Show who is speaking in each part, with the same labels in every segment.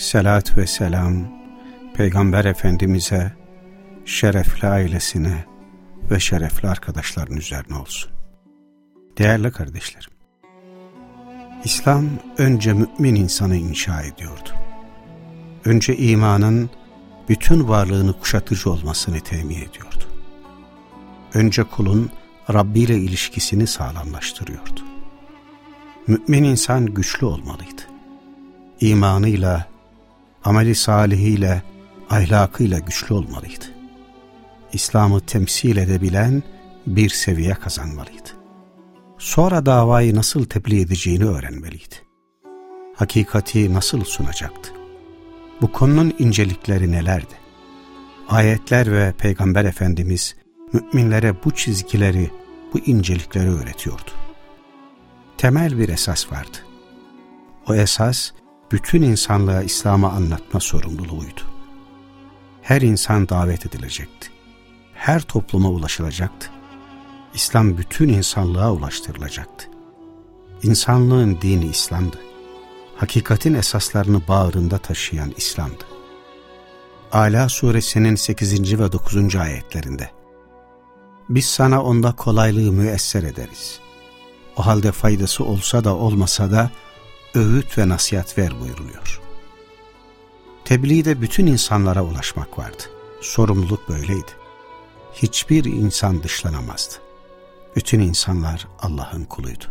Speaker 1: Selat ve selam Peygamber Efendimiz'e, şerefli ailesine ve şerefli arkadaşların üzerine olsun. Değerli kardeşlerim, İslam önce mümin insanı inşa ediyordu. Önce imanın bütün varlığını kuşatıcı olmasını temin ediyordu. Önce kulun Rabbi ile ilişkisini sağlamlaştırıyordu. Mümin insan güçlü olmalıydı. İmanıyla, ameli salihiyle, ahlakıyla güçlü olmalıydı. İslam'ı temsil edebilen bir seviye kazanmalıydı. Sonra davayı nasıl tebliğ edeceğini öğrenmeliydi. Hakikati nasıl sunacaktı? Bu konunun incelikleri nelerdi? Ayetler ve Peygamber Efendimiz müminlere bu çizgileri, bu incelikleri öğretiyordu. Temel bir esas vardı. O esas bütün insanlığa İslam'ı anlatma sorumluluğuydu. Her insan davet edilecekti. Her topluma ulaşılacaktı. İslam bütün insanlığa ulaştırılacaktı. İnsanlığın dini İslam'dı. Hakikatin esaslarını bağrında taşıyan İslam'dı. Ala suresinin 8. ve 9. ayetlerinde Biz sana onda kolaylığı müesser ederiz. O halde faydası olsa da olmasa da öğüt ve nasihat ver buyuruluyor. Tebliğde bütün insanlara ulaşmak vardı. Sorumluluk böyleydi. Hiçbir insan dışlanamazdı. Bütün insanlar Allah'ın kuluydu.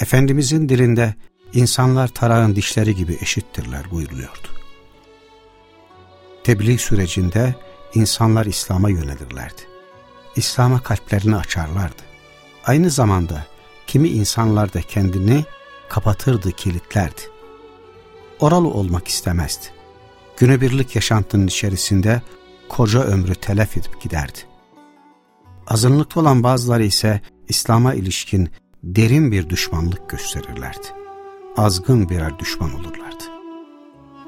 Speaker 1: Efendimizin dilinde insanlar tarağın dişleri gibi eşittirler buyuruluyordu. Tebliğ sürecinde insanlar İslam'a yönelirlerdi. İslam'a kalplerini açarlardı. Aynı zamanda kimi insanlar da kendini kapatırdı, kilitlerdi. Oralı olmak istemezdi. Günübirlik yaşantının içerisinde koca ömrü telef edip giderdi. Azınlıkta olan bazıları ise İslam'a ilişkin derin bir düşmanlık gösterirlerdi. Azgın birer düşman olurlardı.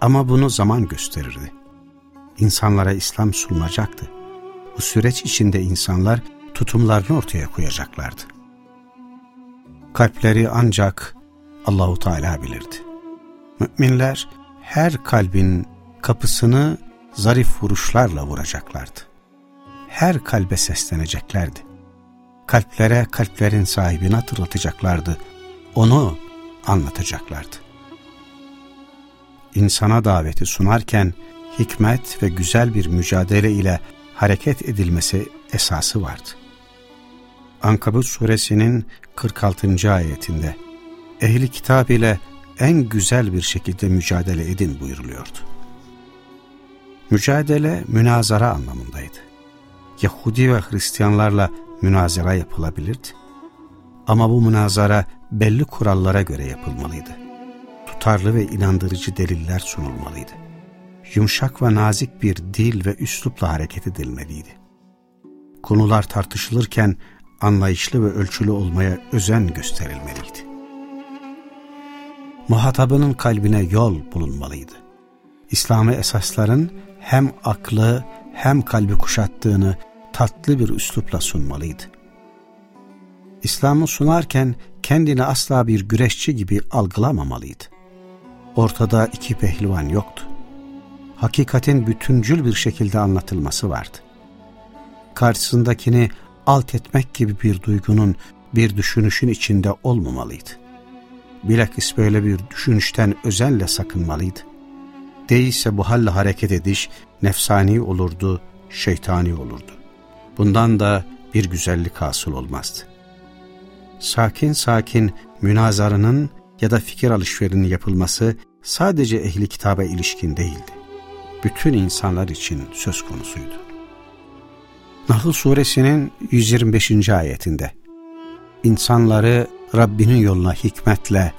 Speaker 1: Ama bunu zaman gösterirdi. İnsanlara İslam sunulacaktı. Bu süreç içinde insanlar tutumlarını ortaya koyacaklardı. Kalpleri ancak Allahu Teala bilirdi. Müminler her kalbin kapısını zarif vuruşlarla vuracaklardı. Her kalbe sesleneceklerdi. Kalplere kalplerin sahibini hatırlatacaklardı. Onu anlatacaklardı. İnsana daveti sunarken hikmet ve güzel bir mücadele ile hareket edilmesi esası vardı. Ankabut suresinin 46. ayetinde ehli kitap ile en güzel bir şekilde mücadele edin buyuruluyordu. Mücadele münazara anlamındaydı. Yahudi ve Hristiyanlarla münazara yapılabilirdi. Ama bu münazara belli kurallara göre yapılmalıydı. Tutarlı ve inandırıcı deliller sunulmalıydı. Yumuşak ve nazik bir dil ve üslupla hareket edilmeliydi. Konular tartışılırken anlayışlı ve ölçülü olmaya özen gösterilmeliydi muhatabının kalbine yol bulunmalıydı. İslami esasların hem aklı hem kalbi kuşattığını tatlı bir üslupla sunmalıydı. İslam'ı sunarken kendini asla bir güreşçi gibi algılamamalıydı. Ortada iki pehlivan yoktu. Hakikatin bütüncül bir şekilde anlatılması vardı. Karşısındakini alt etmek gibi bir duygunun, bir düşünüşün içinde olmamalıydı. Bilakis böyle bir düşünüşten özenle sakınmalıydı. Değilse bu halle hareket ediş nefsani olurdu, şeytani olurdu. Bundan da bir güzellik hasıl olmazdı. Sakin sakin münazarının ya da fikir alışverinin yapılması sadece ehli kitaba ilişkin değildi. Bütün insanlar için söz konusuydu. Nahl suresinin 125. ayetinde insanları Rabbinin yoluna hikmetle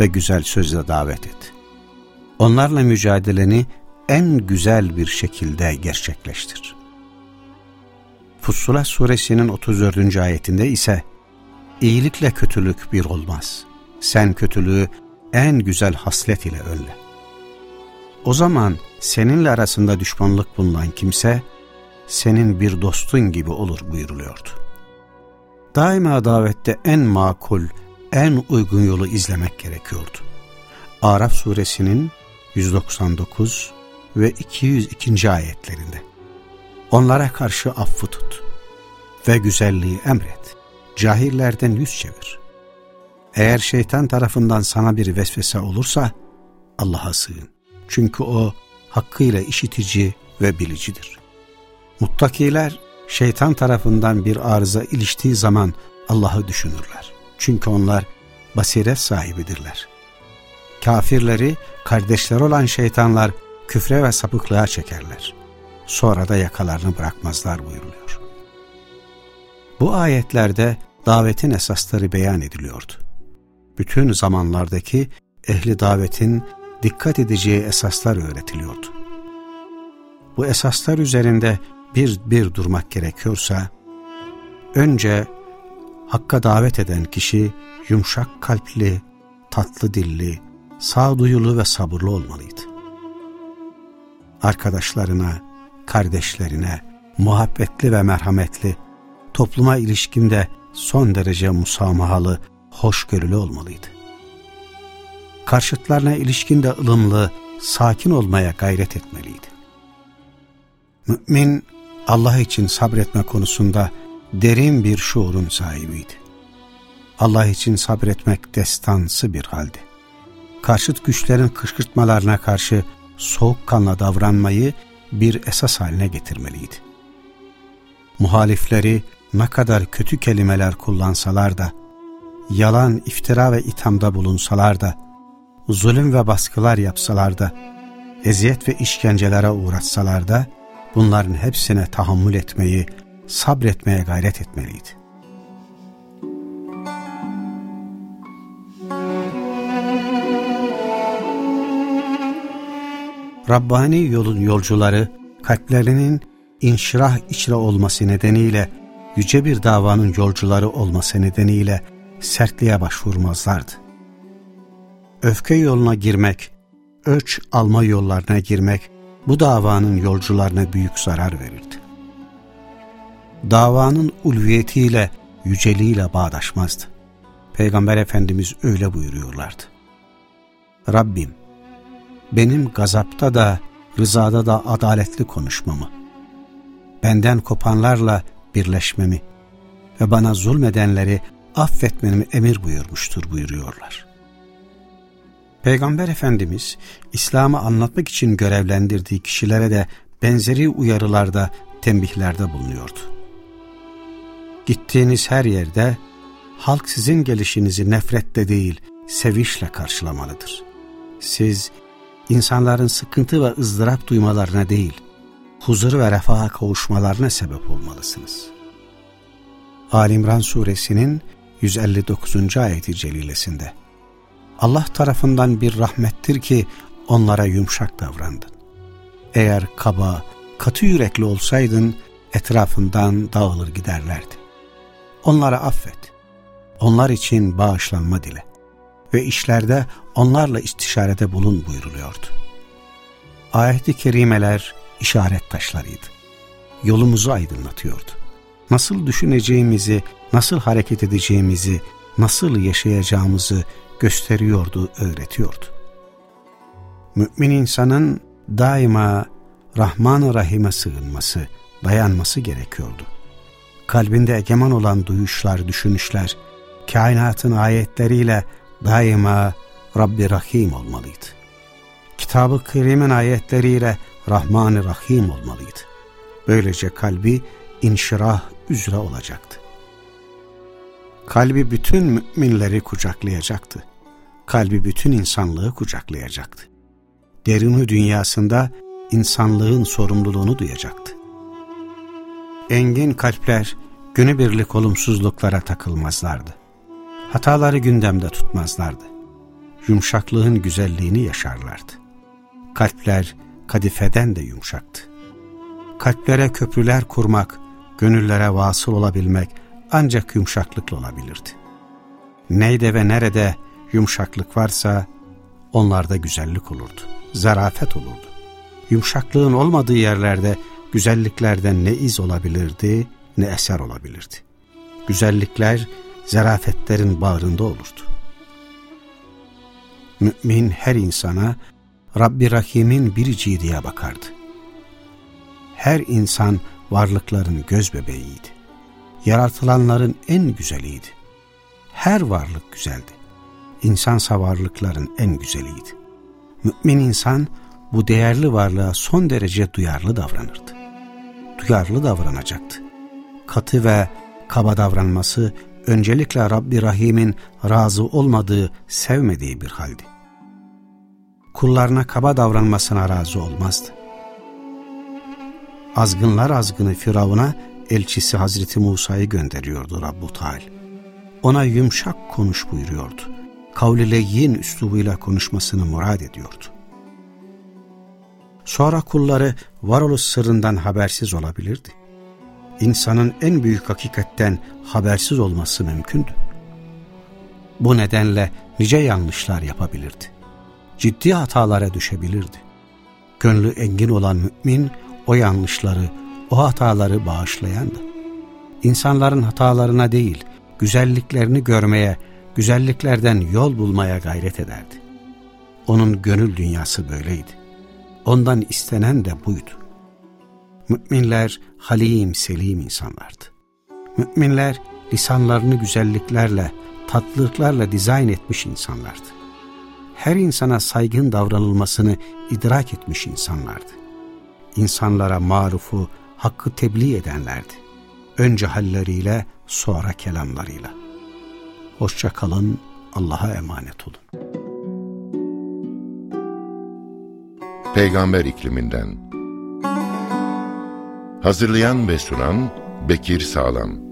Speaker 1: ve güzel sözle davet et. onlarla mücadeleni en güzel bir şekilde gerçekleştir. Fussilet suresinin 34. ayetinde ise iyilikle kötülük bir olmaz. Sen kötülüğü en güzel haslet ile önle. O zaman seninle arasında düşmanlık bulunan kimse senin bir dostun gibi olur buyuruluyordu. Daima davette en makul, en uygun yolu izlemek gerekiyordu. Araf suresinin 199 ve 202. ayetlerinde. Onlara karşı affı tut ve güzelliği emret. Cahillerden yüz çevir. Eğer şeytan tarafından sana bir vesvese olursa Allah'a sığın. Çünkü o hakkıyla işitici ve bilicidir. Muttakiler şeytan tarafından bir arıza iliştiği zaman Allah'ı düşünürler. Çünkü onlar basiret sahibidirler. Kafirleri kardeşler olan şeytanlar küfre ve sapıklığa çekerler. Sonra da yakalarını bırakmazlar buyuruluyor. Bu ayetlerde davetin esasları beyan ediliyordu. Bütün zamanlardaki ehli davetin dikkat edeceği esaslar öğretiliyordu. Bu esaslar üzerinde bir bir durmak gerekiyorsa, önce Hakka davet eden kişi yumuşak kalpli, tatlı dilli, sağduyulu ve sabırlı olmalıydı. Arkadaşlarına, kardeşlerine, muhabbetli ve merhametli, topluma ilişkinde son derece musamahalı, hoşgörülü olmalıydı. Karşıtlarına ilişkinde ılımlı, sakin olmaya gayret etmeliydi. Mümin, Allah için sabretme konusunda derin bir şuurun sahibiydi. Allah için sabretmek destansı bir haldi. Karşıt güçlerin kışkırtmalarına karşı soğukkanla davranmayı bir esas haline getirmeliydi. Muhalifleri ne kadar kötü kelimeler kullansalar da, yalan, iftira ve ithamda bulunsalar da, zulüm ve baskılar yapsalar da, eziyet ve işkencelere uğratsalar da, bunların hepsine tahammül etmeyi, sabretmeye gayret etmeliydi. Rabbani yolun yolcuları kalplerinin inşirah içre olması nedeniyle yüce bir davanın yolcuları olması nedeniyle sertliğe başvurmazlardı. Öfke yoluna girmek, ölç alma yollarına girmek bu davanın yolcularına büyük zarar verirdi. Davanın ulviyetiyle, yüceliğiyle bağdaşmazdı. Peygamber Efendimiz öyle buyuruyorlardı. Rabbim, benim gazapta da, rızada da adaletli konuşmamı, benden kopanlarla birleşmemi ve bana zulmedenleri affetmemi emir buyurmuştur buyuruyorlar. Peygamber Efendimiz İslam'ı anlatmak için görevlendirdiği kişilere de benzeri uyarılarda, tembihlerde bulunuyordu. Gittiğiniz her yerde halk sizin gelişinizi nefretle değil, sevişle karşılamalıdır. Siz insanların sıkıntı ve ızdırap duymalarına değil, huzur ve refaha kavuşmalarına sebep olmalısınız. Alimran suresinin 159. ayeti celilesinde Allah tarafından bir rahmettir ki onlara yumuşak davrandın. Eğer kaba, katı yürekli olsaydın etrafından dağılır giderlerdi. Onlara affet. Onlar için bağışlanma dile. Ve işlerde onlarla istişarede bulun buyuruluyordu. Ayet-i kerimeler işaret taşlarıydı. Yolumuzu aydınlatıyordu. Nasıl düşüneceğimizi, nasıl hareket edeceğimizi, nasıl yaşayacağımızı gösteriyordu, öğretiyordu. Mümin insanın daima Rahman-ı Rahim'e sığınması, dayanması gerekiyordu. Kalbinde egemen olan duyuşlar, düşünüşler, kainatın ayetleriyle daima Rabbi Rahim olmalıydı. Kitab-ı Kerim'in ayetleriyle Rahman-ı Rahim olmalıydı. Böylece kalbi inşirah üzere olacaktı. Kalbi bütün müminleri kucaklayacaktı. Kalbi bütün insanlığı kucaklayacaktı. Derini dünyasında insanlığın sorumluluğunu duyacaktı. Engin kalpler günübirlik olumsuzluklara takılmazlardı. Hataları gündemde tutmazlardı. Yumuşaklığın güzelliğini yaşarlardı. kalpler kadifeden de yumuşaktı. Kalplere köprüler kurmak, gönüllere vasıl olabilmek ancak yumuşaklıkla olabilirdi. Neyde ve nerede yumuşaklık varsa onlarda güzellik olurdu, zarafet olurdu. Yumuşaklığın olmadığı yerlerde güzelliklerden ne iz olabilirdi ne eser olabilirdi. Güzellikler zarafetlerin bağrında olurdu. Mümin her insana Rabbi Rahim'in biriciği diye bakardı. Her insan varlıkların göz bebeğiydi. Yaratılanların en güzeliydi. Her varlık güzeldi. İnsansa varlıkların en güzeliydi. Mümin insan bu değerli varlığa son derece duyarlı davranırdı. Duyarlı davranacaktı. Katı ve kaba davranması öncelikle Rabbi Rahim'in razı olmadığı, sevmediği bir haldi. Kullarına kaba davranmasına razı olmazdı. Azgınlar azgını Firavun'a elçisi Hazreti Musa'yı gönderiyordu Rabbu Teala. Ona yumuşak konuş buyuruyordu. Kavliyle yin üslubuyla konuşmasını murad ediyordu. Sonra kulları varoluş sırrından habersiz olabilirdi. İnsanın en büyük hakikatten habersiz olması mümkündü. Bu nedenle nice yanlışlar yapabilirdi. Ciddi hatalara düşebilirdi. Gönlü engin olan mümin o yanlışları, o hataları bağışlayandı. İnsanların hatalarına değil, güzelliklerini görmeye, güzelliklerden yol bulmaya gayret ederdi. Onun gönül dünyası böyleydi. Ondan istenen de buydu. Müminler halim selim insanlardı. Müminler lisanlarını güzelliklerle, tatlılıklarla dizayn etmiş insanlardı. Her insana saygın davranılmasını idrak etmiş insanlardı. İnsanlara marufu, hakkı tebliğ edenlerdi. Önce halleriyle, sonra kelamlarıyla. Hoşça kalın, Allah'a emanet olun.
Speaker 2: Peygamber ikliminden Hazırlayan ve sunan Bekir Sağlam